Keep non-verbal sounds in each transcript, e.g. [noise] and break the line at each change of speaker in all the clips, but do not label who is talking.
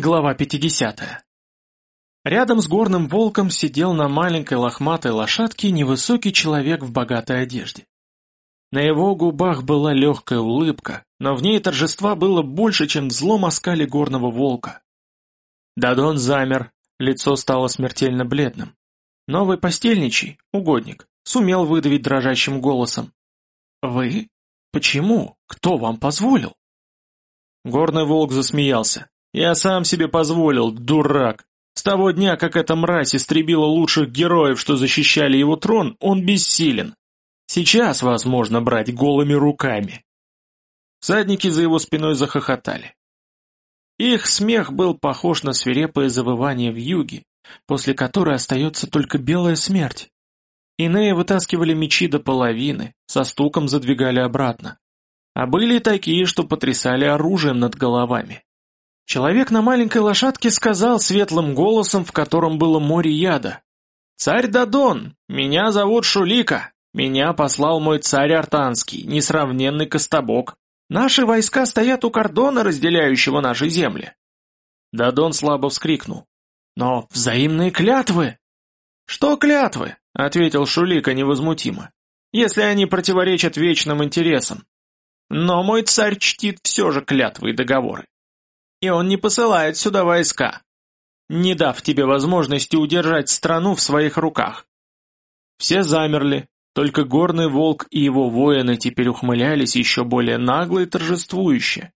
Глава 50. Рядом с горным волком сидел на маленькой лохматой лошадке невысокий человек в богатой одежде. На его губах была легкая улыбка, но в ней торжества было больше, чем в злом горного волка. Дадон замер, лицо стало смертельно бледным. Новый постельничий, угодник, сумел выдавить дрожащим голосом. «Вы? Почему? Кто вам позволил?» Горный волк засмеялся. Я сам себе позволил, дурак. С того дня, как эта мразь истребила лучших героев, что защищали его трон, он бессилен. Сейчас возможно брать голыми руками. Садники за его спиной захохотали. Их смех был похож на свирепое завывание в юге, после которой остается только белая смерть. Иные вытаскивали мечи до половины, со стуком задвигали обратно. А были такие, что потрясали оружием над головами. Человек на маленькой лошадке сказал светлым голосом, в котором было море яда. «Царь Дадон, меня зовут Шулика. Меня послал мой царь Артанский, несравненный Костобок. Наши войска стоят у кордона, разделяющего наши земли». Дадон слабо вскрикнул. «Но взаимные клятвы!» «Что клятвы?» — ответил Шулика невозмутимо. «Если они противоречат вечным интересам. Но мой царь чтит все же клятвы и договоры. И он не посылает сюда войска, не дав тебе возможности удержать страну в своих руках. Все замерли, только горный волк и его воины теперь ухмылялись еще более нагло и торжествующе.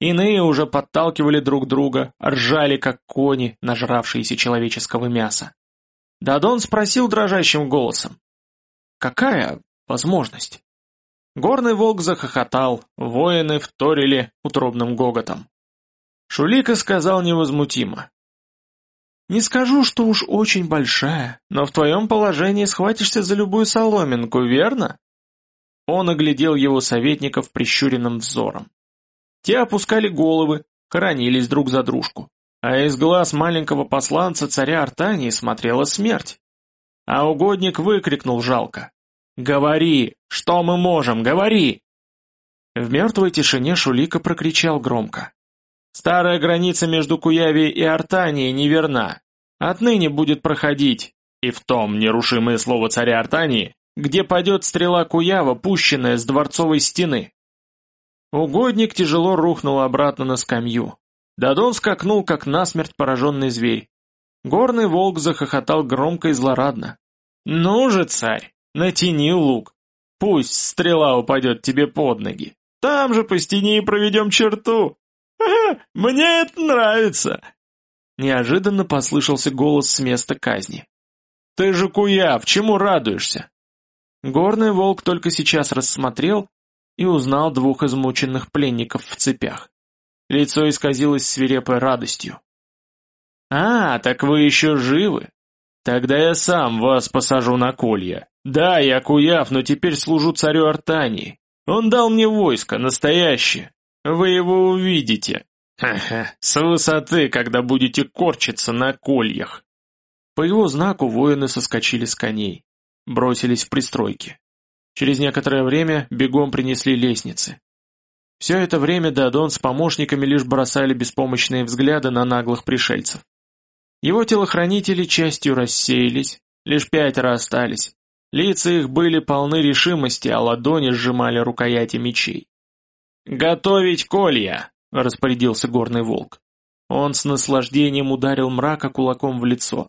Иные уже подталкивали друг друга, ржали как кони, нажравшиеся человеческого мяса. Дадон спросил дрожащим голосом. «Какая возможность?» Горный волк захохотал, воины вторили утробным гоготом. Шулика сказал невозмутимо. «Не скажу, что уж очень большая, но в твоем положении схватишься за любую соломинку, верно?» Он оглядел его советников прищуренным взором. Те опускали головы, хоронились друг за дружку, а из глаз маленького посланца царя Артании смотрела смерть. А угодник выкрикнул жалко. «Говори! Что мы можем? Говори!» В мертвой тишине Шулика прокричал громко. Старая граница между Куявией и Артанией неверна. Отныне будет проходить, и в том нерушимое слово царя Артании, где падет стрела Куява, пущенная с дворцовой стены. Угодник тяжело рухнул обратно на скамью. Дадон скакнул, как насмерть пораженный зверь. Горный волк захохотал громко и злорадно. «Ну же, царь, натяни лук. Пусть стрела упадет тебе под ноги. Там же по стене и проведем черту. [laughs] Мне это нравится!» Неожиданно послышался голос с места казни. «Ты же куяв, чему радуешься?» Горный волк только сейчас рассмотрел и узнал двух измученных пленников в цепях. Лицо исказилось свирепой радостью. «А, так вы еще живы? Тогда я сам вас посажу на колья. Да, я куяв, но теперь служу царю Артании. Он дал мне войско, настоящее. Вы его увидите. Ха-ха, с высоты, когда будете корчиться на кольях. По его знаку воины соскочили с коней, бросились в пристройки. Через некоторое время бегом принесли лестницы. Все это время Дадон с помощниками лишь бросали беспомощные взгляды на наглых пришельцев. Его телохранители частью рассеялись, лишь пятеро остались. Лица их были полны решимости, а ладони сжимали рукояти мечей. «Готовить колья!» — распорядился горный волк. Он с наслаждением ударил мрака кулаком в лицо.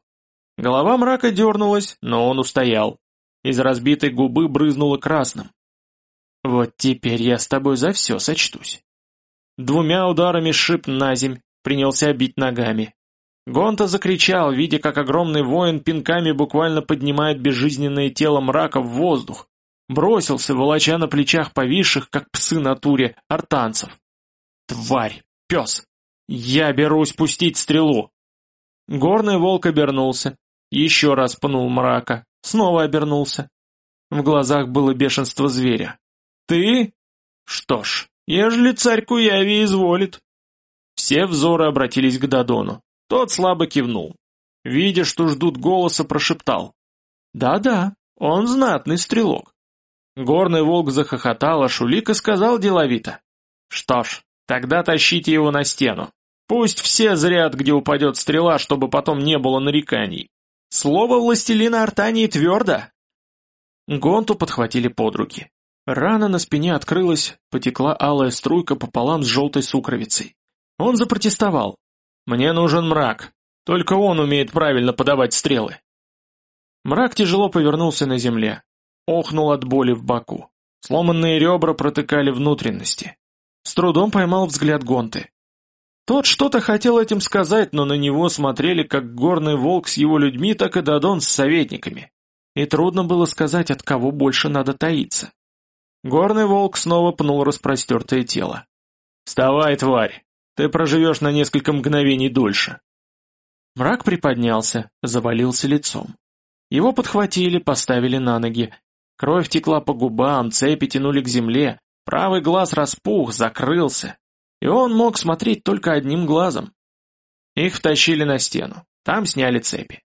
Голова мрака дернулась, но он устоял. Из разбитой губы брызнуло красным. «Вот теперь я с тобой за все сочтусь». Двумя ударами шип на земь, принялся бить ногами. Гонта закричал, видя, как огромный воин пинками буквально поднимает безжизненное тело мрака в воздух, Бросился, волоча на плечах повисших, как псы на туре, артанцев. Тварь! Пес! Я берусь пустить стрелу! Горный волк обернулся, еще раз пнул мрака, снова обернулся. В глазах было бешенство зверя. «Ты? Что ж, ежели царь Куяви изволит». Все взоры обратились к Дадону. Тот слабо кивнул. Видя, что ждут голоса, прошептал. «Да-да, он знатный стрелок. Горный волк захохотал, а Шулика сказал деловито. «Что ж, тогда тащите его на стену. Пусть все зрят, где упадет стрела, чтобы потом не было нареканий. Слово властелина Артании твердо!» Гонту подхватили под руки. Рана на спине открылась, потекла алая струйка пополам с желтой сукровицей. Он запротестовал. «Мне нужен мрак. Только он умеет правильно подавать стрелы». Мрак тяжело повернулся на земле. Охнул от боли в боку. Сломанные ребра протыкали внутренности. С трудом поймал взгляд Гонты. Тот что-то хотел этим сказать, но на него смотрели как горный волк с его людьми, так и Дадон с советниками. И трудно было сказать, от кого больше надо таиться. Горный волк снова пнул распростертое тело. «Вставай, тварь! Ты проживешь на несколько мгновений дольше!» Мрак приподнялся, завалился лицом. Его подхватили, поставили на ноги. Кровь текла по губам, цепи тянули к земле, правый глаз распух, закрылся. И он мог смотреть только одним глазом. Их втащили на стену, там сняли цепи.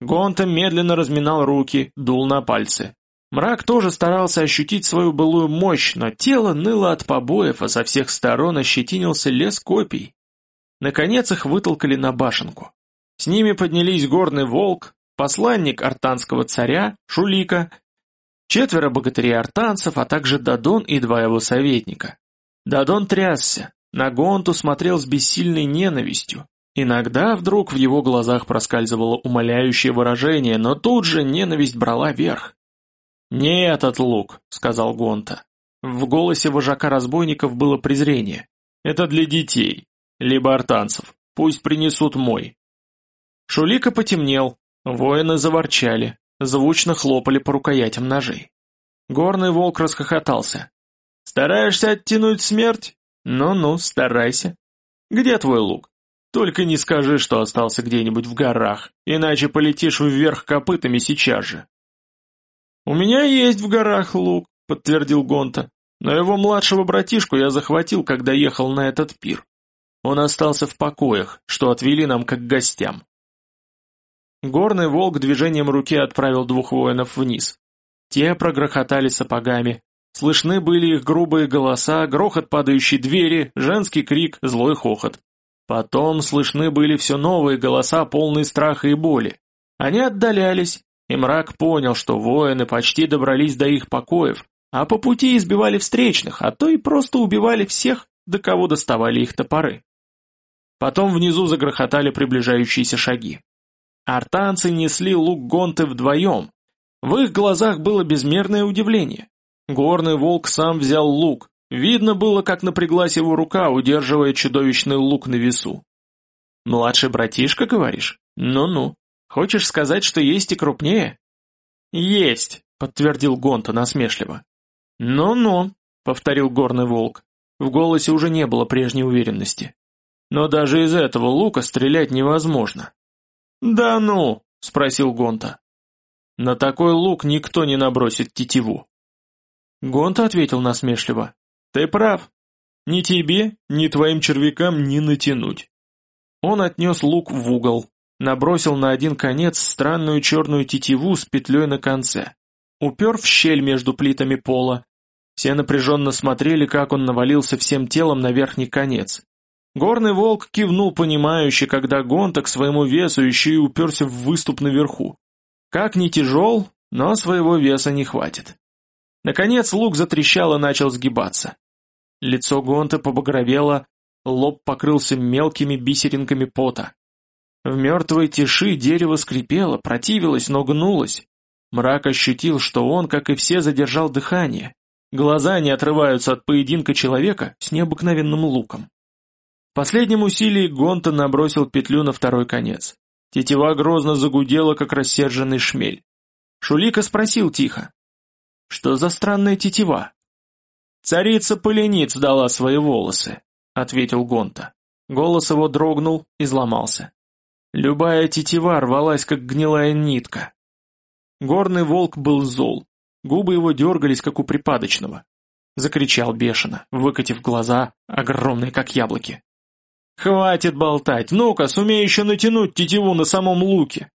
Гонта медленно разминал руки, дул на пальцы. Мрак тоже старался ощутить свою былую мощь, но тело ныло от побоев, а со всех сторон ощетинился лес копий. Наконец их вытолкали на башенку. С ними поднялись горный волк, посланник артанского царя, Шулика, четверо богатырей-артанцев, а также Дадон и два его советника. Дадон трясся, на Гонту смотрел с бессильной ненавистью. Иногда вдруг в его глазах проскальзывало умоляющее выражение, но тут же ненависть брала верх. «Не этот лук», — сказал Гонта. В голосе вожака разбойников было презрение. «Это для детей, либо артанцев. Пусть принесут мой». Шулика потемнел, воины заворчали, звучно хлопали по рукоятям ножей. Горный волк расхохотался. «Стараешься оттянуть смерть? Ну-ну, старайся. Где твой лук? Только не скажи, что остался где-нибудь в горах, иначе полетишь вверх копытами сейчас же». «У меня есть в горах лук», — подтвердил Гонта, «но его младшего братишку я захватил, когда ехал на этот пир. Он остался в покоях, что отвели нам как гостям». Горный волк движением руки отправил двух воинов вниз. Те прогрохотали сапогами. Слышны были их грубые голоса, грохот падающей двери, женский крик, злой хохот. Потом слышны были все новые голоса, полные страха и боли. Они отдалялись, и мрак понял, что воины почти добрались до их покоев, а по пути избивали встречных, а то и просто убивали всех, до кого доставали их топоры. Потом внизу загрохотали приближающиеся шаги. Артанцы несли лук гонты вдвоем. В их глазах было безмерное удивление. Горный волк сам взял лук. Видно было, как напряглась его рука, удерживая чудовищный лук на весу. «Младший братишка, говоришь? Ну-ну. Хочешь сказать, что есть и крупнее?» «Есть», — подтвердил Гонта насмешливо. «Ну-ну», — повторил горный волк. В голосе уже не было прежней уверенности. «Но даже из этого лука стрелять невозможно». «Да ну», — спросил Гонта. «На такой лук никто не набросит тетиву». Гонта ответил насмешливо. «Ты прав. Ни тебе, ни твоим червякам не натянуть». Он отнес лук в угол, Набросил на один конец странную черную тетиву с петлей на конце. Упер в щель между плитами пола. Все напряженно смотрели, как он навалился всем телом на верхний конец. Горный волк кивнул понимающе, когда Гонта к своему весу еще и уперся в выступ наверху. Как ни тяжел, но своего веса не хватит. Наконец лук затрещал и начал сгибаться. Лицо Гонта побагровело, лоб покрылся мелкими бисеринками пота. В мертвой тиши дерево скрипело, противилось, но гнулось. Мрак ощутил, что он, как и все, задержал дыхание. Глаза не отрываются от поединка человека с необыкновенным луком. Последнем усилии Гонта набросил петлю на второй конец. Тетива грозно загудела, как рассерженный шмель. Шулика спросил тихо. «Что за странная тетива?» «Царица Полениц дала свои волосы», — ответил Гонта. Голос его дрогнул и сломался. Любая тетива рвалась, как гнилая нитка. Горный волк был зол. Губы его дергались, как у припадочного. Закричал бешено, выкатив глаза, огромные, как яблоки. «Хватит болтать! Ну-ка, сумей еще натянуть тетиву на самом луке!»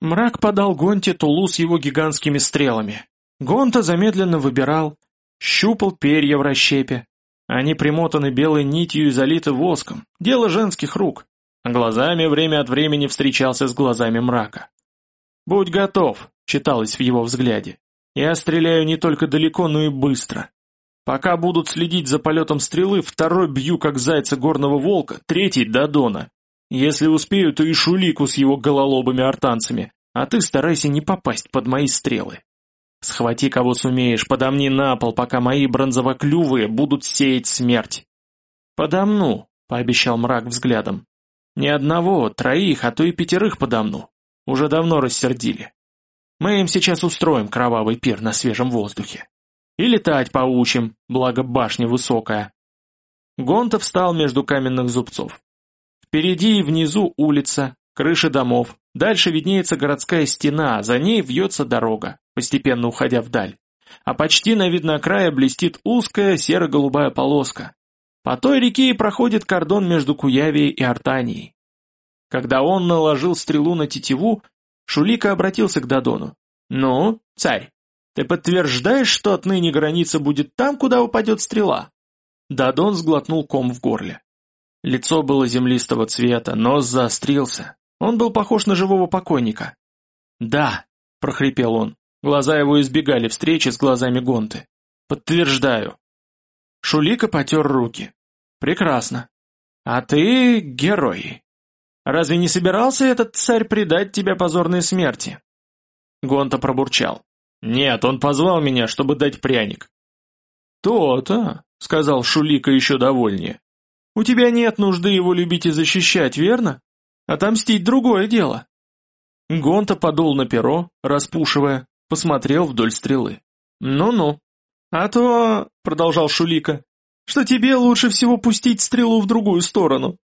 Мрак подал Гонте тулу с его гигантскими стрелами. Гонта замедленно выбирал, щупал перья в расщепе. Они примотаны белой нитью и залиты воском, дело женских рук, глазами время от времени встречался с глазами мрака. «Будь готов», — читалось в его взгляде. «Я стреляю не только далеко, но и быстро. Пока будут следить за полетом стрелы, второй бью как зайца горного волка, третий — до Дона. Если успею, то и шулику с его гололобыми артанцами, а ты старайся не попасть под мои стрелы. Схвати кого сумеешь, подомни на пол, пока мои бронзовоклювые будут сеять смерть. Подомну, пообещал мрак взглядом. Ни одного, троих, а то и пятерых подомну. Уже давно рассердили. Мы им сейчас устроим кровавый пир на свежем воздухе. И летать поучим, благо башня высокая. Гонта встал между каменных зубцов. Впереди и внизу улица, крыши домов, дальше виднеется городская стена, за ней вьется дорога, постепенно уходя вдаль. А почти на виднокрая блестит узкая серо-голубая полоска. По той реке и проходит кордон между Куявией и Артанией. Когда он наложил стрелу на тетиву, Шулика обратился к Дадону. «Ну, царь, ты подтверждаешь, что отныне граница будет там, куда упадет стрела?» Дадон сглотнул ком в горле. Лицо было землистого цвета, нос заострился. Он был похож на живого покойника. «Да», — прохрипел он. Глаза его избегали встречи с глазами Гонты. «Подтверждаю». Шулика потер руки. «Прекрасно. А ты герой. Разве не собирался этот царь предать тебя позорной смерти?» Гонта пробурчал. «Нет, он позвал меня, чтобы дать пряник». «То-то», — сказал Шулика еще довольнее. «У тебя нет нужды его любить и защищать, верно? Отомстить другое дело». Гонта подул на перо, распушивая, посмотрел вдоль стрелы. «Ну-ну. А то, — продолжал Шулика, — что тебе лучше всего пустить стрелу в другую сторону.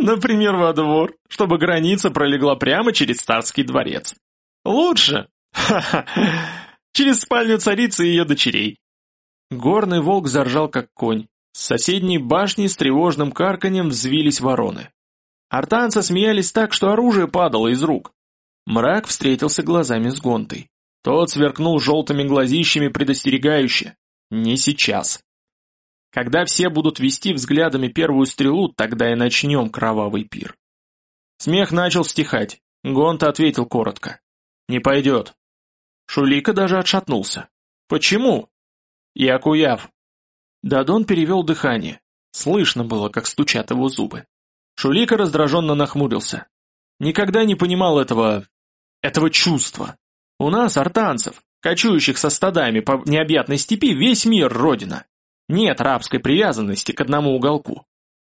например, во двор, чтобы граница пролегла прямо через царский дворец. Лучше? Ха-ха! Через спальню царицы и ее дочерей. Горный волк заржал как конь. С соседней башни с тревожным карканьем взвились вороны. Артанцы смеялись так, что оружие падало из рук. Мрак встретился глазами с Гонтой. Тот сверкнул желтыми глазищами предостерегающе. Не сейчас. Когда все будут вести взглядами первую стрелу, тогда и начнем кровавый пир. Смех начал стихать. Гонта ответил коротко. «Не пойдет. Шулика даже отшатнулся. «Почему?» «Я Куяв». Дадон перевел дыхание. Слышно было, как стучат его зубы. Шулика раздраженно нахмурился. Никогда не понимал этого... этого чувства. У нас, артанцев, кочующих со стадами по необъятной степи, весь мир родина. Нет рабской привязанности к одному уголку.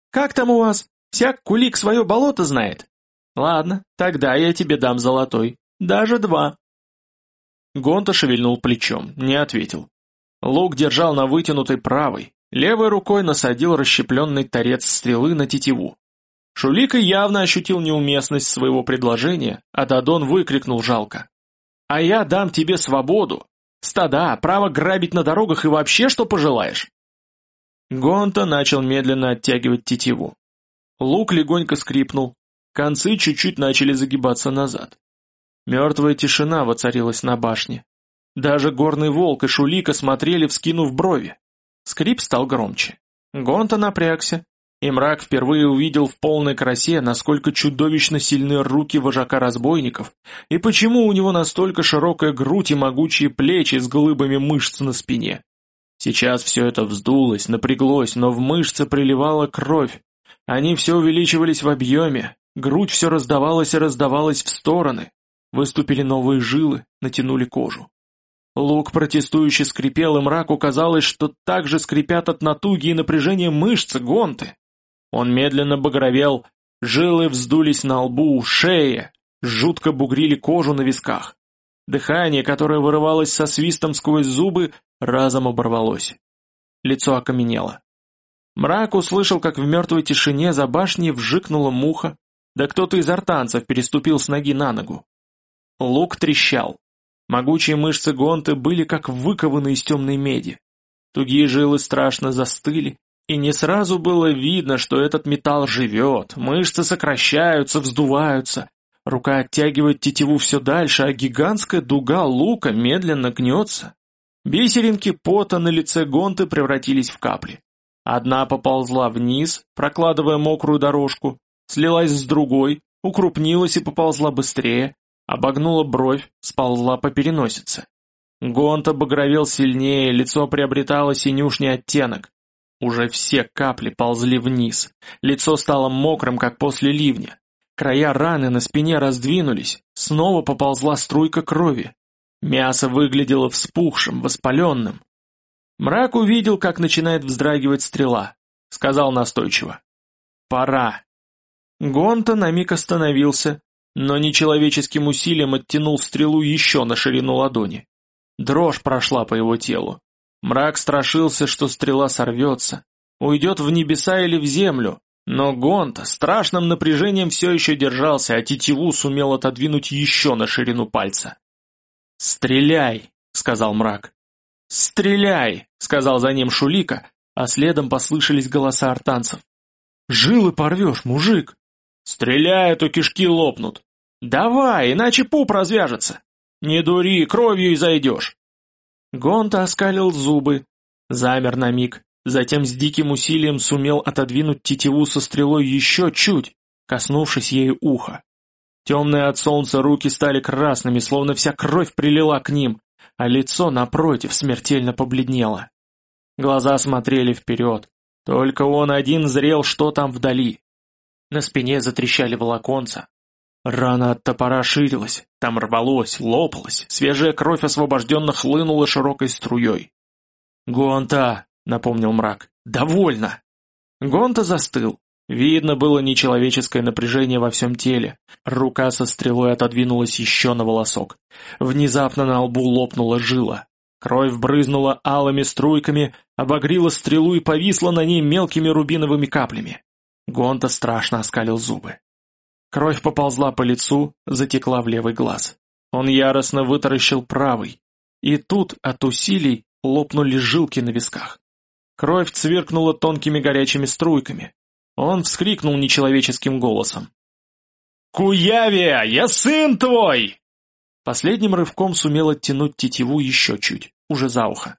Как там у вас? Всяк кулик свое болото знает? Ладно, тогда я тебе дам золотой. Даже два. Гонта шевельнул плечом, не ответил. Лук держал на вытянутой правой, левой рукой насадил расщепленный торец стрелы на тетиву. Шулика явно ощутил неуместность своего предложения, а Дадон выкрикнул жалко. «А я дам тебе свободу! Стада, право грабить на дорогах и вообще что пожелаешь!» Гонта начал медленно оттягивать тетиву. Лук легонько скрипнул, концы чуть-чуть начали загибаться назад. Мертвая тишина воцарилась на башне. Даже горный волк и шулика смотрели, вскинув брови. Скрип стал громче. Гонта напрягся, и мрак впервые увидел в полной красе, насколько чудовищно сильны руки вожака разбойников, и почему у него настолько широкая грудь и могучие плечи с глыбами мышц на спине. Сейчас все это вздулось, напряглось, но в мышцы приливала кровь. Они все увеличивались в объеме, грудь все раздавалась и раздавалась в стороны, Выступили новые жилы, натянули кожу. Лук протестующе скрипел, и мраку казалось, что так же скрипят от натуги и напряжения мышцы гонты. Он медленно багровел, жилы вздулись на лбу, шее, жутко бугрили кожу на висках. Дыхание, которое вырывалось со свистом сквозь зубы, разом оборвалось. Лицо окаменело. Мрак услышал, как в мертвой тишине за башней вжикнула муха, да кто-то из артанцев переступил с ноги на ногу. Лук трещал. Могучие мышцы гонты были как выкованы из темной меди. Тугие жилы страшно застыли, и не сразу было видно, что этот металл живет, мышцы сокращаются, вздуваются. Рука оттягивает тетиву все дальше, а гигантская дуга лука медленно гнется. Бисеринки пота на лице гонты превратились в капли. Одна поползла вниз, прокладывая мокрую дорожку, слилась с другой, укрупнилась и поползла быстрее, обогнула бровь, сползла по переносице. Гонта багровел сильнее, лицо приобретало синюшний оттенок. Уже все капли ползли вниз, лицо стало мокрым, как после ливня. Края раны на спине раздвинулись, снова поползла струйка крови. Мясо выглядело вспухшим, воспаленным. Мрак увидел, как начинает вздрагивать стрела. Сказал настойчиво. «Пора». Гонта на миг остановился, но нечеловеческим усилием оттянул стрелу еще на ширину ладони. Дрожь прошла по его телу. Мрак страшился, что стрела сорвется, уйдет в небеса или в землю, но Гонта страшным напряжением все еще держался, а тетиву сумел отодвинуть еще на ширину пальца. «Стреляй!» — сказал мрак. «Стреляй!» — сказал за ним Шулика, а следом послышались голоса артанцев. «Жилы порвешь, мужик!» «Стреляй, а то кишки лопнут!» «Давай, иначе пуп развяжется!» «Не дури, кровью и зайдешь!» Гонта оскалил зубы, замер на миг, затем с диким усилием сумел отодвинуть тетиву со стрелой еще чуть, коснувшись ею уха. Темные от солнца руки стали красными, словно вся кровь прилила к ним, а лицо, напротив, смертельно побледнело. Глаза смотрели вперед, только он один зрел, что там вдали. На спине затрещали волоконца. Рана от топора ширилась, там рвалось, лопалось, свежая кровь освобожденно хлынула широкой струей. «Гонта!» — напомнил мрак. «Довольно!» Гонта застыл. Видно было нечеловеческое напряжение во всем теле. Рука со стрелой отодвинулась еще на волосок. Внезапно на лбу лопнула жила. Кровь брызнула алыми струйками, обогрила стрелу и повисла на ней мелкими рубиновыми каплями. Гонта страшно оскалил зубы. Кровь поползла по лицу, затекла в левый глаз. Он яростно вытаращил правый. И тут от усилий лопнули жилки на висках. Кровь цвиркнула тонкими горячими струйками. Он вскрикнул нечеловеческим голосом. «Куявия, я сын твой!» Последним рывком сумел оттянуть тетиву еще чуть, уже за ухо.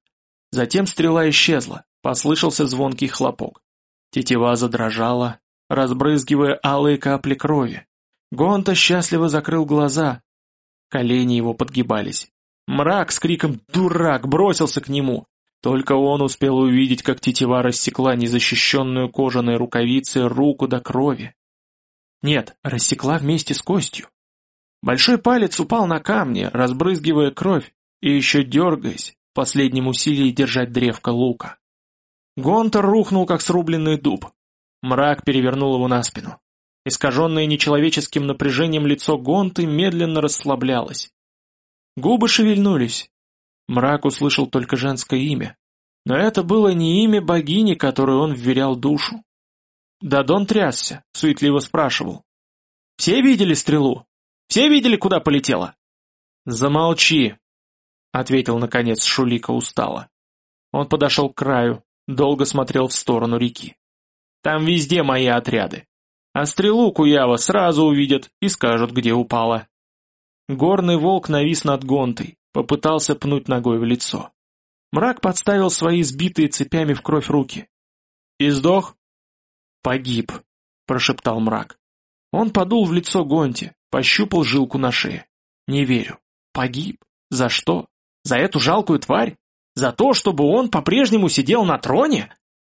Затем стрела исчезла, послышался звонкий хлопок. Тетива задрожала, разбрызгивая алые капли крови. Гонта счастливо закрыл глаза. Колени его подгибались. Мрак с криком «Дурак!» бросился к нему. Только он успел увидеть, как тетива рассекла незащищенную кожаной рукавицей руку до крови. Нет, рассекла вместе с костью. Большой палец упал на камни, разбрызгивая кровь, и еще дергаясь, в последнем усилии держать древко лука. Гонтер рухнул, как срубленный дуб. Мрак перевернул его на спину. Искаженное нечеловеческим напряжением лицо Гонты медленно расслаблялось. Губы шевельнулись, Мрак услышал только женское имя. Но это было не имя богини, которой он вверял душу. Дадон трясся, суетливо спрашивал. «Все видели стрелу? Все видели, куда полетела?» «Замолчи», — ответил наконец Шулика устало. Он подошел к краю, долго смотрел в сторону реки. «Там везде мои отряды. А стрелу Куява сразу увидят и скажут, где упала». Горный волк навис над гонтой, Попытался пнуть ногой в лицо. Мрак подставил свои сбитые цепями в кровь руки. «И сдох?» «Погиб», — прошептал мрак. Он подул в лицо Гонти, пощупал жилку на шее. «Не верю. Погиб? За что? За эту жалкую тварь? За то, чтобы он по-прежнему сидел на троне?»